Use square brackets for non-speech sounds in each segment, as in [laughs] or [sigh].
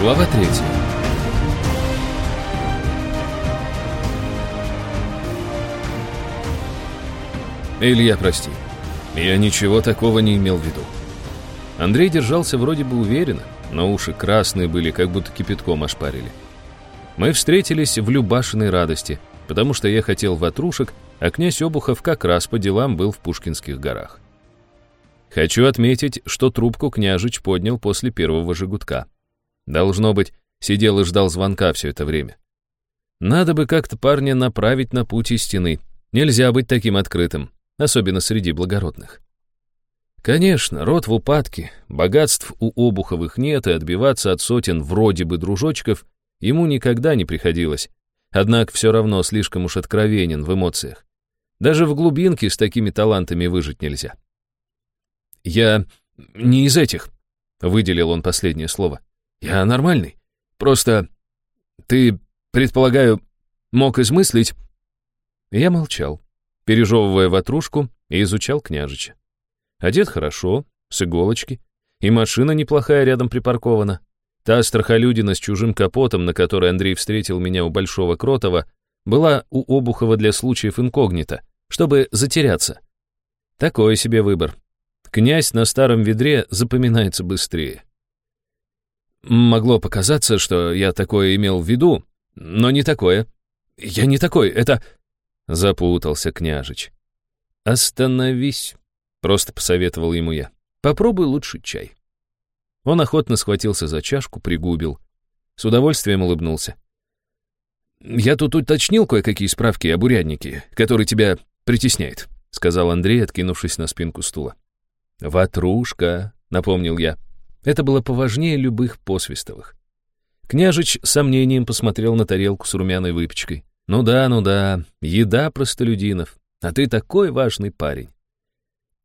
Глава третья. Илья, прости. Я ничего такого не имел в виду. Андрей держался вроде бы уверенно, но уши красные были, как будто кипятком ошпарили. Мы встретились в Любашиной радости, потому что я хотел ватрушек, а князь Обухов как раз по делам был в Пушкинских горах. Хочу отметить, что трубку княжич поднял после первого жигутка. Должно быть, сидел и ждал звонка все это время. Надо бы как-то парня направить на путь истины. Нельзя быть таким открытым, особенно среди благородных. Конечно, род в упадке, богатств у Обуховых нет, и отбиваться от сотен вроде бы дружочков ему никогда не приходилось. Однако все равно слишком уж откровенен в эмоциях. Даже в глубинке с такими талантами выжить нельзя. «Я не из этих», — выделил он последнее слово. «Я нормальный. Просто ты, предполагаю, мог измыслить...» Я молчал, пережевывая ватрушку и изучал княжича. Одет хорошо, с иголочки, и машина неплохая рядом припаркована. Та страхолюдина с чужим капотом, на которой Андрей встретил меня у Большого Кротова, была у Обухова для случаев инкогнито, чтобы затеряться. Такой себе выбор. Князь на старом ведре запоминается быстрее. Могло показаться, что я такое имел в виду, но не такое. Я не такой, это... Запутался княжич. «Остановись», — просто посоветовал ему я. «Попробуй лучше чай». Он охотно схватился за чашку, пригубил. С удовольствием улыбнулся. «Я тут уточнил кое-какие справки об уряднике, который тебя притесняет», — сказал Андрей, откинувшись на спинку стула. «Ватрушка», — напомнил я. Это было поважнее любых посвистовых. Княжич с сомнением посмотрел на тарелку с румяной выпечкой. «Ну да, ну да, еда простолюдинов, а ты такой важный парень».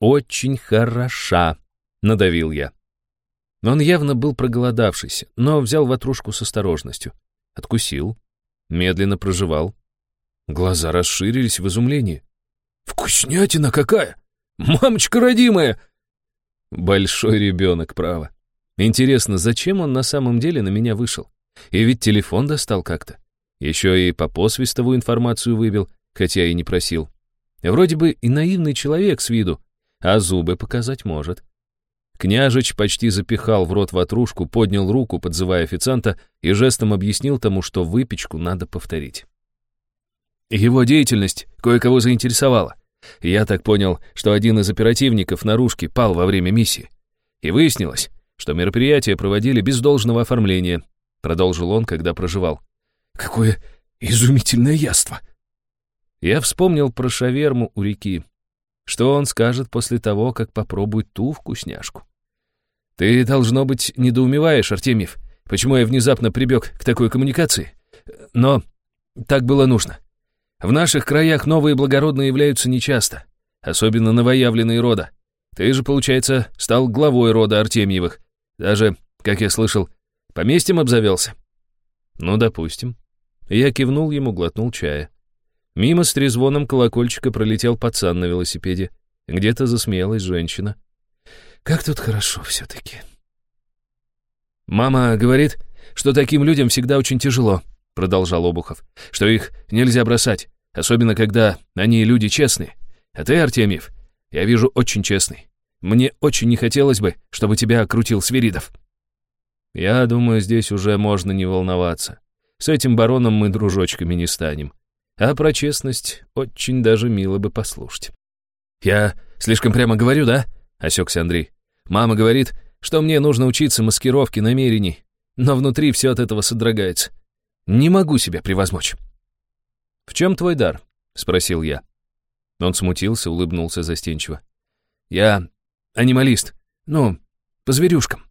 «Очень хороша», — надавил я. Он явно был проголодавшийся, но взял ватрушку с осторожностью. Откусил, медленно проживал. Глаза расширились в изумлении. «Вкуснятина какая! Мамочка родимая!» Большой ребенок, право. Интересно, зачем он на самом деле на меня вышел? И ведь телефон достал как-то. Еще и по посвистовую информацию вывел, хотя и не просил. Вроде бы и наивный человек с виду, а зубы показать может. Княжич почти запихал в рот ватрушку, поднял руку, подзывая официанта, и жестом объяснил тому, что выпечку надо повторить. Его деятельность кое-кого заинтересовала. Я так понял, что один из оперативников наружки пал во время миссии. И выяснилось, что мероприятие проводили без должного оформления, продолжил он, когда проживал. Какое изумительное яство! Я вспомнил про шаверму у реки. Что он скажет после того, как попробует ту вкусняшку? Ты, должно быть, недоумеваешь, Артемьев, почему я внезапно прибег к такой коммуникации. Но так было нужно. В наших краях новые благородные являются нечасто, особенно новоявленные рода. Ты же, получается, стал главой рода Артемьевых. Даже, как я слышал, поместьем обзавелся. Ну, допустим. Я кивнул ему, глотнул чая. Мимо с трезвоном колокольчика пролетел пацан на велосипеде. Где-то засмеялась женщина. Как тут хорошо все-таки. Мама говорит, что таким людям всегда очень тяжело, продолжал Обухов, что их нельзя бросать. Особенно, когда они люди честные. А ты, Артемьев, я вижу, очень честный. Мне очень не хотелось бы, чтобы тебя окрутил Свиридов. Я думаю, здесь уже можно не волноваться. С этим бароном мы дружочками не станем. А про честность очень даже мило бы послушать. «Я слишком прямо говорю, да?» — осекся Андрей. «Мама говорит, что мне нужно учиться маскировке намерений, но внутри все от этого содрогается. Не могу себя превозмочь». «В чем твой дар?» — спросил я. Он смутился, улыбнулся застенчиво. «Я анималист. Ну, по зверюшкам».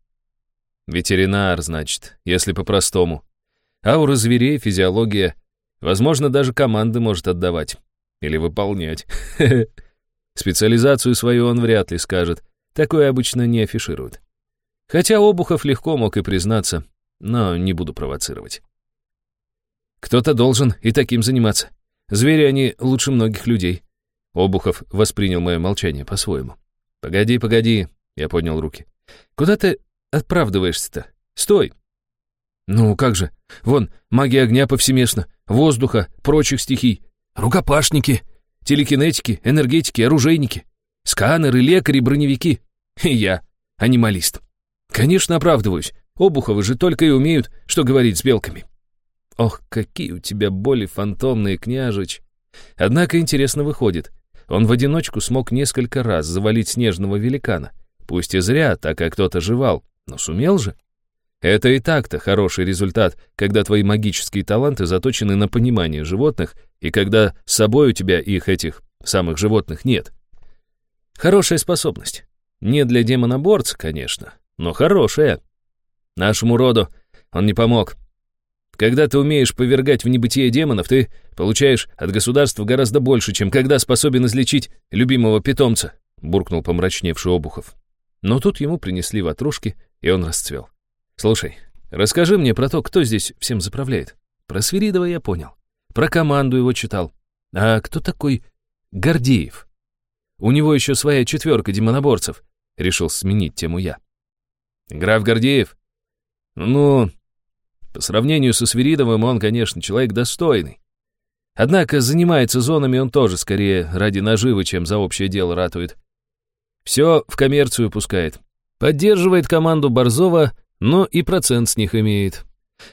«Ветеринар, значит, если по-простому. Аура зверей, физиология. Возможно, даже команды может отдавать. Или выполнять. [laughs] Специализацию свою он вряд ли скажет. Такое обычно не афишируют. Хотя Обухов легко мог и признаться, но не буду провоцировать. Кто-то должен и таким заниматься. Звери они лучше многих людей. Обухов воспринял мое молчание по-своему. «Погоди, погоди», — я поднял руки. «Куда ты оправдываешься-то? Стой!» Ну, как же? Вон, магия огня повсеместно, воздуха, прочих стихий, рукопашники, телекинетики, энергетики, оружейники, сканеры, лекари, броневики. И я, анималист. Конечно, оправдываюсь. Обуховы же только и умеют, что говорить с белками. Ох, какие у тебя боли фантомные, княжич. Однако интересно выходит. Он в одиночку смог несколько раз завалить снежного великана. Пусть и зря, так как кто-то жевал, но сумел же. Это и так-то хороший результат, когда твои магические таланты заточены на понимание животных, и когда с собой у тебя их, этих самых животных, нет. Хорошая способность. Не для демоноборца, конечно, но хорошая. Нашему роду он не помог. Когда ты умеешь повергать в небытие демонов, ты получаешь от государства гораздо больше, чем когда способен излечить любимого питомца», — буркнул помрачневший Обухов. Но тут ему принесли ватрушки, и он расцвел. «Слушай, расскажи мне про то, кто здесь всем заправляет. Про Свиридова я понял. Про команду его читал. А кто такой Гордеев? У него еще своя четверка демоноборцев. Решил сменить тему я. Граф Гордеев? Ну, по сравнению со Свиридовым он, конечно, человек достойный. Однако занимается зонами он тоже скорее ради наживы, чем за общее дело ратует. Все в коммерцию пускает. Поддерживает команду Борзова но и процент с них имеет.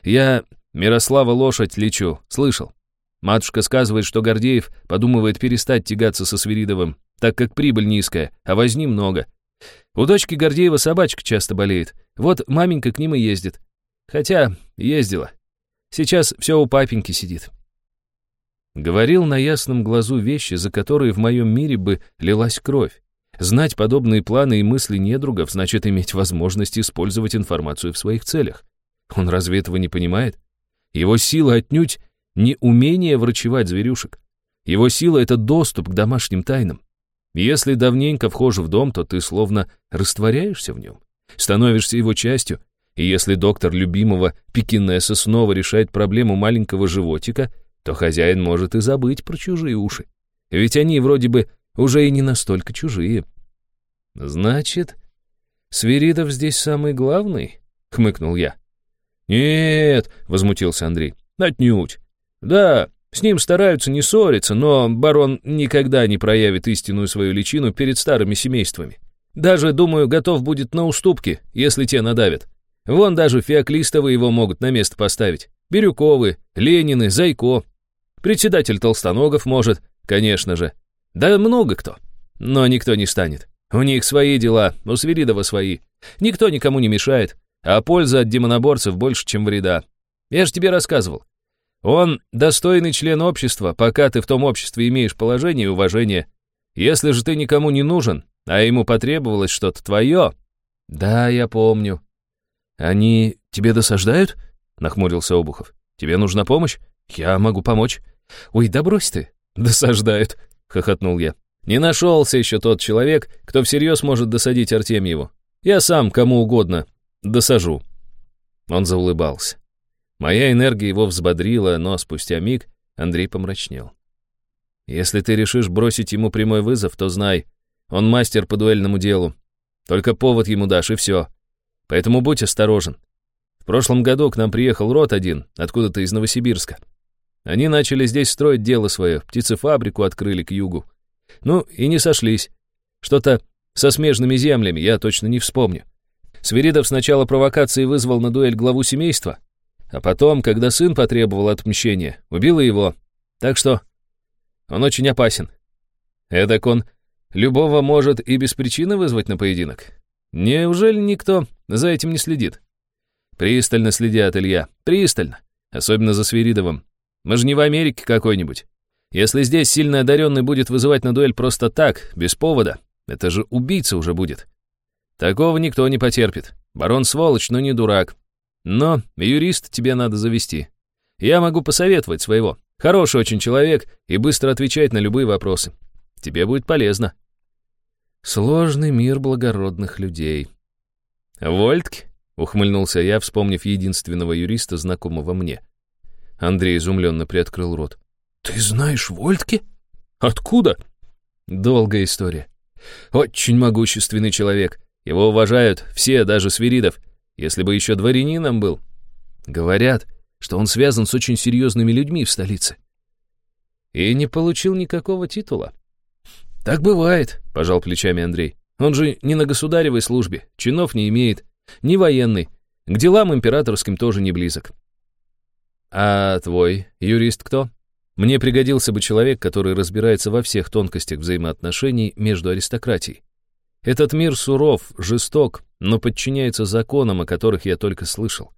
Я Мирослава лошадь лечу, слышал. Матушка сказывает, что Гордеев подумывает перестать тягаться со Свиридовым, так как прибыль низкая, а возни много. У дочки Гордеева собачка часто болеет, вот маменька к ним и ездит. Хотя ездила. Сейчас все у папеньки сидит. Говорил на ясном глазу вещи, за которые в моем мире бы лилась кровь. Знать подобные планы и мысли недругов значит иметь возможность использовать информацию в своих целях. Он разве этого не понимает? Его сила отнюдь не умение врачевать зверюшек. Его сила — это доступ к домашним тайнам. Если давненько вхож в дом, то ты словно растворяешься в нем, становишься его частью, и если доктор любимого пекинеса снова решает проблему маленького животика, то хозяин может и забыть про чужие уши. Ведь они вроде бы уже и не настолько чужие. Значит, Свиридов здесь самый главный? Хмыкнул я. Нет, возмутился Андрей. Отнюдь. Да, с ним стараются не ссориться, но барон никогда не проявит истинную свою личину перед старыми семействами. Даже, думаю, готов будет на уступки, если те надавят. Вон даже Феоклистовы его могут на место поставить. Бирюковы, Ленины, Зайко. Председатель Толстоногов может, конечно же. Да много кто. Но никто не станет. У них свои дела, у Свиридова свои. Никто никому не мешает, а польза от демоноборцев больше, чем вреда. Я же тебе рассказывал. Он достойный член общества, пока ты в том обществе имеешь положение и уважение. Если же ты никому не нужен, а ему потребовалось что-то твое... Да, я помню. Они тебе досаждают? Нахмурился Обухов. Тебе нужна помощь? Я могу помочь. Ой, да брось ты. Досаждают [laughs] хохотнул я. «Не нашелся еще тот человек, кто всерьез может досадить Артемьеву. Я сам кому угодно досажу». Он заулыбался. Моя энергия его взбодрила, но спустя миг Андрей помрачнел. «Если ты решишь бросить ему прямой вызов, то знай, он мастер по дуэльному делу. Только повод ему дашь, и все. Поэтому будь осторожен. В прошлом году к нам приехал род один, откуда-то из Новосибирска. Они начали здесь строить дело свое, птицефабрику открыли к югу. Ну, и не сошлись. Что-то со смежными землями, я точно не вспомню. Свиридов сначала провокацией вызвал на дуэль главу семейства, а потом, когда сын потребовал отмщения, убил его. Так что он очень опасен. Эдак он любого может и без причины вызвать на поединок. Неужели никто за этим не следит? Пристально следят, Илья, пристально. Особенно за Свиридовым. Мы же не в Америке какой-нибудь. Если здесь сильно одаренный будет вызывать на дуэль просто так, без повода, это же убийца уже будет. Такого никто не потерпит. Барон сволочь, но не дурак. Но юрист тебе надо завести. Я могу посоветовать своего. Хороший очень человек и быстро отвечает на любые вопросы. Тебе будет полезно. Сложный мир благородных людей. Вольтке? Ухмыльнулся я, вспомнив единственного юриста, знакомого мне. Андрей изумленно приоткрыл рот. «Ты знаешь Вольтке? Откуда?» «Долгая история. Очень могущественный человек. Его уважают все, даже Свиридов. Если бы еще дворянином был. Говорят, что он связан с очень серьезными людьми в столице. И не получил никакого титула. «Так бывает», — пожал плечами Андрей. «Он же не на государевой службе, чинов не имеет, не военный, к делам императорским тоже не близок». «А твой юрист кто?» Мне пригодился бы человек, который разбирается во всех тонкостях взаимоотношений между аристократией. Этот мир суров, жесток, но подчиняется законам, о которых я только слышал.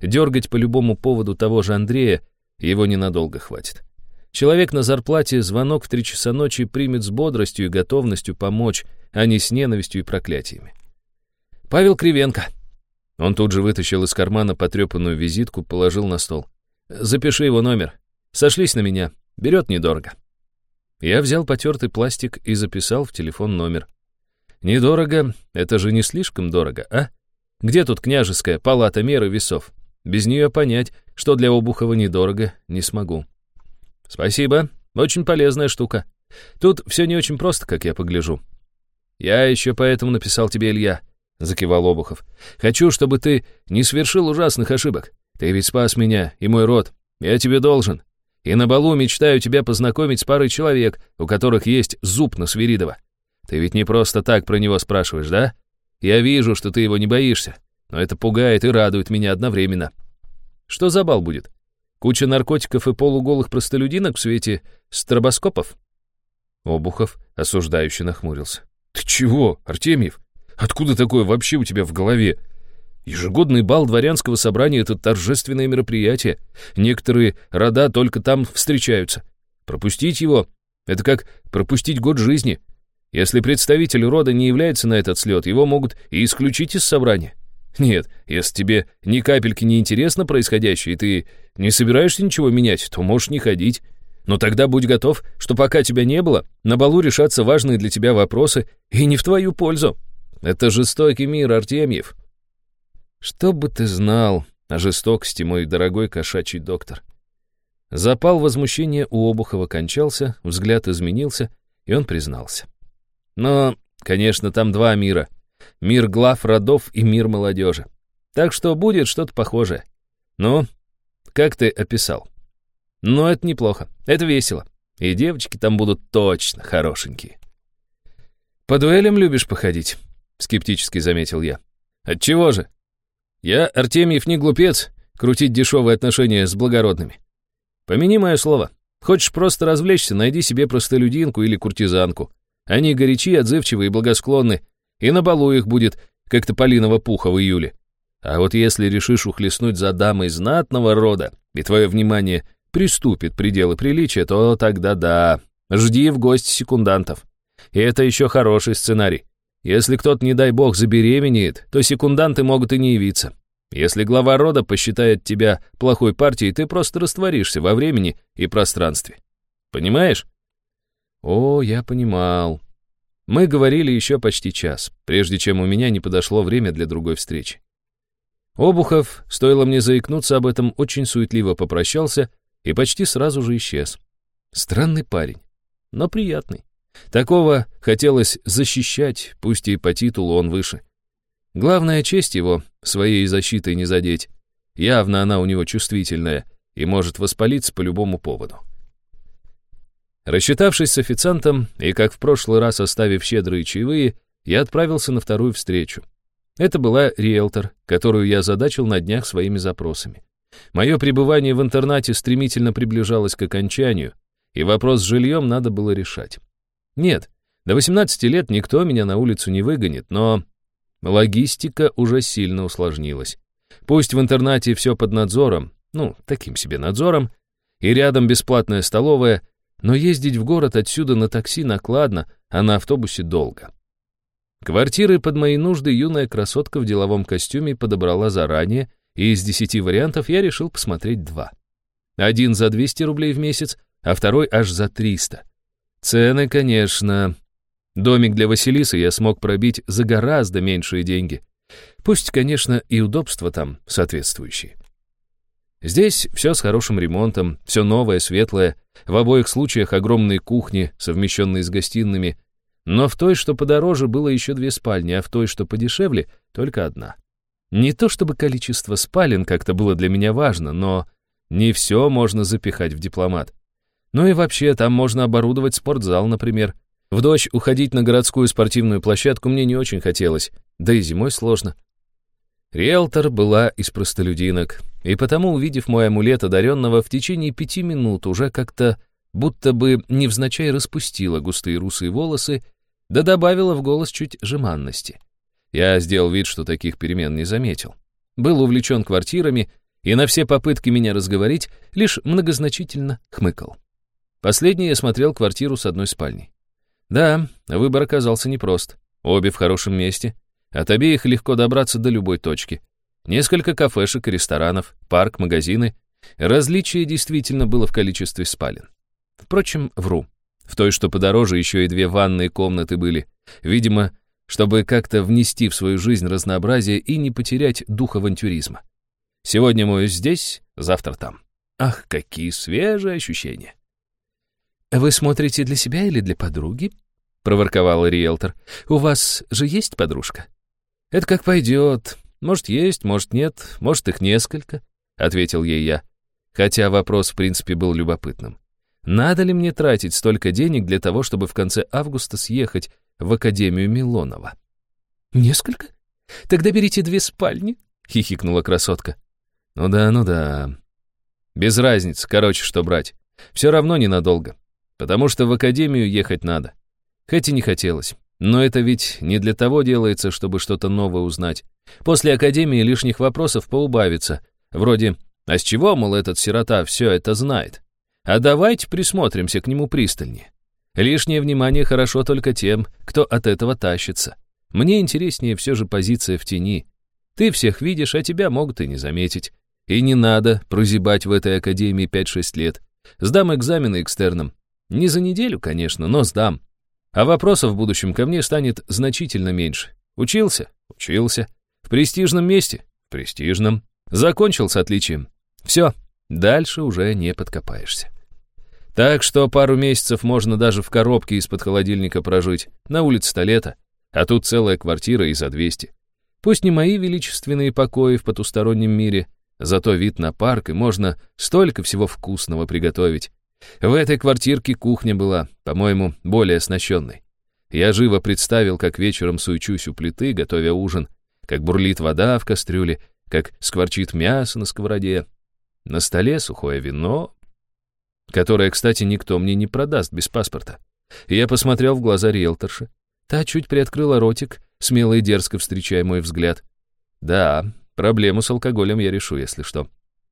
Дергать по любому поводу того же Андрея его ненадолго хватит. Человек на зарплате звонок в три часа ночи примет с бодростью и готовностью помочь, а не с ненавистью и проклятиями. Павел Кривенко. Он тут же вытащил из кармана потрепанную визитку, положил на стол. «Запиши его номер. Сошлись на меня. Берет недорого». Я взял потертый пластик и записал в телефон номер. «Недорого? Это же не слишком дорого, а? Где тут княжеская палата меры весов? Без нее понять, что для Обухова недорого, не смогу». «Спасибо. Очень полезная штука. Тут все не очень просто, как я погляжу». «Я еще поэтому написал тебе, Илья», — закивал Обухов. «Хочу, чтобы ты не совершил ужасных ошибок. Ты ведь спас меня и мой род. Я тебе должен. И на балу мечтаю тебя познакомить с парой человек, у которых есть зуб на Свиридова. Ты ведь не просто так про него спрашиваешь, да? Я вижу, что ты его не боишься, но это пугает и радует меня одновременно. Что за бал будет? Куча наркотиков и полуголых простолюдинок в свете стробоскопов?» Обухов осуждающе нахмурился. «Ты чего, Артемьев? Откуда такое вообще у тебя в голове? Ежегодный бал дворянского собрания — это торжественное мероприятие. Некоторые рода только там встречаются. Пропустить его — это как пропустить год жизни. Если представитель рода не является на этот слет, его могут и исключить из собрания. Нет, если тебе ни капельки не интересно происходящее, и ты не собираешься ничего менять, то можешь не ходить. Но тогда будь готов, что пока тебя не было, на балу решатся важные для тебя вопросы, и не в твою пользу. Это жестокий мир, Артемьев. Что бы ты знал о жестокости, мой дорогой кошачий доктор? Запал возмущения у Обухова кончался, взгляд изменился, и он признался. Но, конечно, там два мира — мир глав родов и мир молодежи. Так что будет что-то похожее. Ну, как ты описал? Ну, это неплохо, это весело. И девочки там будут точно хорошенькие. «По дуэлям любишь походить?» — скептически заметил я. «Отчего же? Я, Артемьев, не глупец, крутить дешевые отношения с благородными. Помяни мое слово. Хочешь просто развлечься, найди себе простолюдинку или куртизанку. Они горячи, отзывчивы и благосклонны, и на балу их будет, как тополиного пуха в июле. А вот если решишь ухлестнуть за дамой знатного рода, и твое внимание приступит пределы приличия, то тогда да, жди в гости секундантов. И это еще хороший сценарий. Если кто-то, не дай бог, забеременеет, то секунданты могут и не явиться. Если глава рода посчитает тебя плохой партией, ты просто растворишься во времени и пространстве. Понимаешь? О, я понимал. Мы говорили еще почти час, прежде чем у меня не подошло время для другой встречи. Обухов, стоило мне заикнуться об этом, очень суетливо попрощался и почти сразу же исчез. Странный парень, но приятный. Такого хотелось защищать, пусть и по титулу он выше. Главная честь его своей защитой не задеть. Явно она у него чувствительная и может воспалиться по любому поводу. Рассчитавшись с официантом и, как в прошлый раз оставив щедрые чаевые, я отправился на вторую встречу. Это была риэлтор, которую я задачил на днях своими запросами. Мое пребывание в интернате стремительно приближалось к окончанию, и вопрос с жильем надо было решать. Нет, до 18 лет никто меня на улицу не выгонит, но логистика уже сильно усложнилась. Пусть в интернате все под надзором, ну, таким себе надзором, и рядом бесплатная столовая, но ездить в город отсюда на такси накладно, а на автобусе долго. Квартиры под мои нужды юная красотка в деловом костюме подобрала заранее, и из десяти вариантов я решил посмотреть два. Один за 200 рублей в месяц, а второй аж за 300. Цены, конечно. Домик для Василисы я смог пробить за гораздо меньшие деньги. Пусть, конечно, и удобства там соответствующие. Здесь все с хорошим ремонтом, все новое, светлое, в обоих случаях огромные кухни, совмещенные с гостиными, но в той, что подороже, было еще две спальни, а в той, что подешевле, только одна. Не то чтобы количество спален как-то было для меня важно, но не все можно запихать в дипломат. Ну и вообще, там можно оборудовать спортзал, например. В дождь уходить на городскую спортивную площадку мне не очень хотелось, да и зимой сложно. Риэлтор была из простолюдинок, и потому, увидев мой амулет одаренного, в течение пяти минут уже как-то будто бы невзначай распустила густые русые волосы, да добавила в голос чуть жеманности. Я сделал вид, что таких перемен не заметил. Был увлечен квартирами, и на все попытки меня разговорить лишь многозначительно хмыкал. Последний я смотрел квартиру с одной спальней. Да, выбор оказался непрост. Обе в хорошем месте. От обеих легко добраться до любой точки. Несколько кафешек и ресторанов, парк, магазины. Различие действительно было в количестве спален. Впрочем, вру. В той, что подороже, еще и две ванные комнаты были. Видимо, чтобы как-то внести в свою жизнь разнообразие и не потерять дух авантюризма. Сегодня моюсь здесь, завтра там. Ах, какие свежие ощущения. «Вы смотрите для себя или для подруги?» — проворковала риэлтор. «У вас же есть подружка?» «Это как пойдет. Может, есть, может, нет, может, их несколько», — ответил ей я. Хотя вопрос, в принципе, был любопытным. Надо ли мне тратить столько денег для того, чтобы в конце августа съехать в Академию Милонова? «Несколько? Тогда берите две спальни», — хихикнула красотка. «Ну да, ну да. Без разницы, короче, что брать. Все равно ненадолго. Потому что в академию ехать надо. Хоть и не хотелось. Но это ведь не для того делается, чтобы что-то новое узнать. После академии лишних вопросов поубавится. Вроде «А с чего, мол, этот сирота все это знает?» А давайте присмотримся к нему пристальнее. Лишнее внимание хорошо только тем, кто от этого тащится. Мне интереснее все же позиция в тени. Ты всех видишь, а тебя могут и не заметить. И не надо прозябать в этой академии 5-6 лет. Сдам экзамены экстерном. Не за неделю, конечно, но сдам. А вопросов в будущем ко мне станет значительно меньше. Учился? Учился. В престижном месте? В престижном. Закончил с отличием. Все, дальше уже не подкопаешься. Так что пару месяцев можно даже в коробке из-под холодильника прожить. На улице-то лето, а тут целая квартира и за 200. Пусть не мои величественные покои в потустороннем мире, зато вид на парк, и можно столько всего вкусного приготовить. В этой квартирке кухня была, по-моему, более оснащенной. Я живо представил, как вечером суечусь у плиты, готовя ужин, как бурлит вода в кастрюле, как скворчит мясо на сковороде. На столе сухое вино, которое, кстати, никто мне не продаст без паспорта. я посмотрел в глаза риэлторши. Та чуть приоткрыла ротик, смело и дерзко встречая мой взгляд. Да, проблему с алкоголем я решу, если что.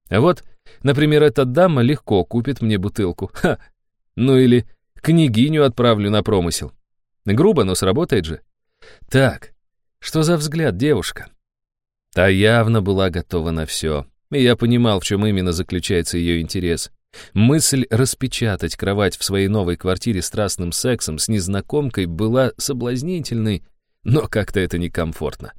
А вот, например, эта дама легко купит мне бутылку. Ха! Ну или княгиню отправлю на промысел. Грубо, но сработает же. Так, что за взгляд, девушка? Та явно была готова на все, и я понимал, в чем именно заключается ее интерес. Мысль распечатать кровать в своей новой квартире страстным сексом с незнакомкой была соблазнительной, но как-то это некомфортно.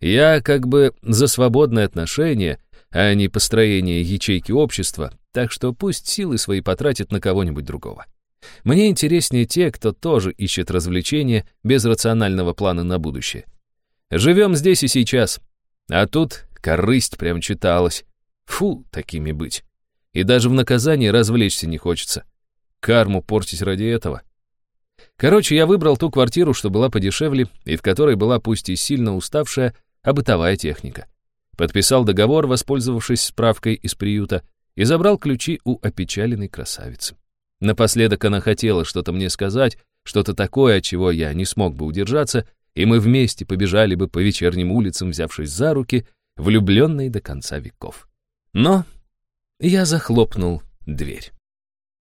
Я как бы за свободные отношения, а не построение ячейки общества, так что пусть силы свои потратит на кого-нибудь другого. Мне интереснее те, кто тоже ищет развлечения без рационального плана на будущее. Живем здесь и сейчас. А тут корысть прям читалась. Фу, такими быть. И даже в наказании развлечься не хочется. Карму портить ради этого. Короче, я выбрал ту квартиру, что была подешевле, и в которой была пусть и сильно уставшая, а бытовая техника. Подписал договор, воспользовавшись справкой из приюта, и забрал ключи у опечаленной красавицы. Напоследок она хотела что-то мне сказать, что-то такое, от чего я не смог бы удержаться, и мы вместе побежали бы по вечерним улицам, взявшись за руки, влюбленные до конца веков. Но я захлопнул дверь.